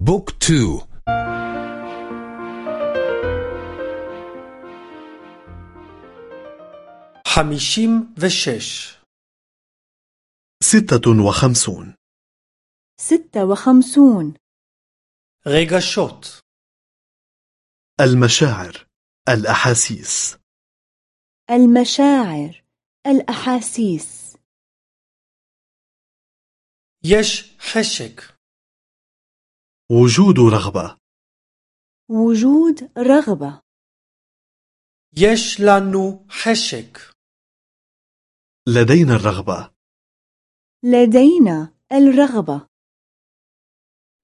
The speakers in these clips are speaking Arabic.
בוקר טוב. חמישים ושש. ستة وخمسون. ستة وخمسون. רגשות المشاعر الأحاسيس. المشاعر الأحاسيس. يش خشك وجود رغبة وجود رغبة יש לנו חשק لدينا الرغبة لدينا الرغبة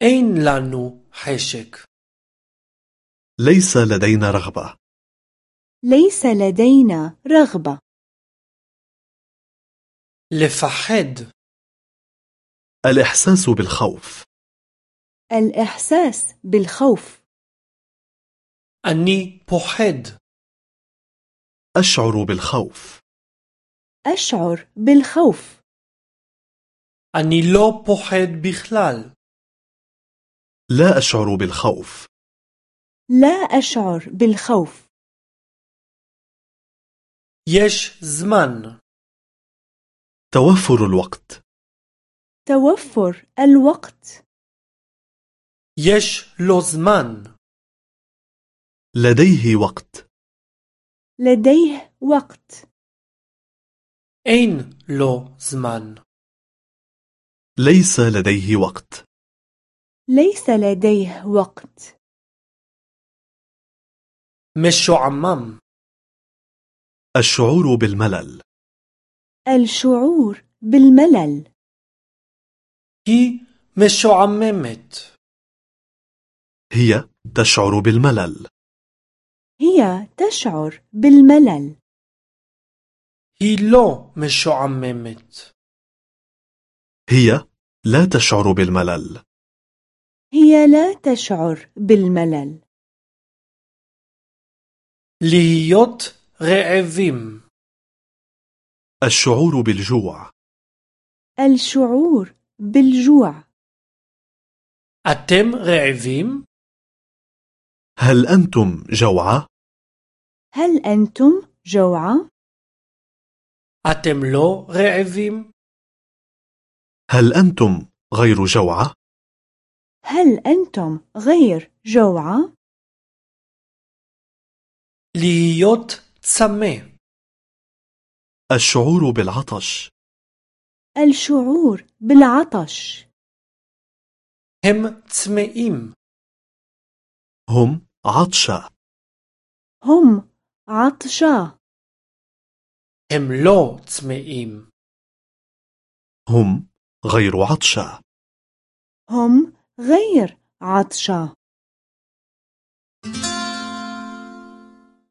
אין לנו חשק ليس لدينا رغبة ليس لدينا رغبة לפחד الإحساس بالخوف الإحساس بالخوف. أني بحد أشعر بالخوف. أشعر بالخوف. أني لا بحد بخلال. لا أشعر بالخوف. لا أشعر بالخوف. يش زمان توفر الوقت. توفر الوقت. יש לו זמן لديه وقت لديه وقت אין לו זמן ليس لديه وقت ليس لديه وقت משועמם الشعور بالملل الشعور بالملل היא משועממת هي تشعر بالملل هي تشعر بالملل היא לא משועממת هي لا تشعر بالملل هي لا تشعر بالملل להיות רעבים الشعور بالجوع الشعور بالجوع אתם רעבים? هل أنتم جوعى؟ هل أنتم جوعى؟ אתם לא רעבים? هل أنتم غير جوعى؟ هل أنتم غير جوعى؟ להיות צמא الشعور بالعطش الشعور بالعطش הם צמאים هم عطشى هم عطشى הם לא צמאים هم غير عطشى هم غير عطشى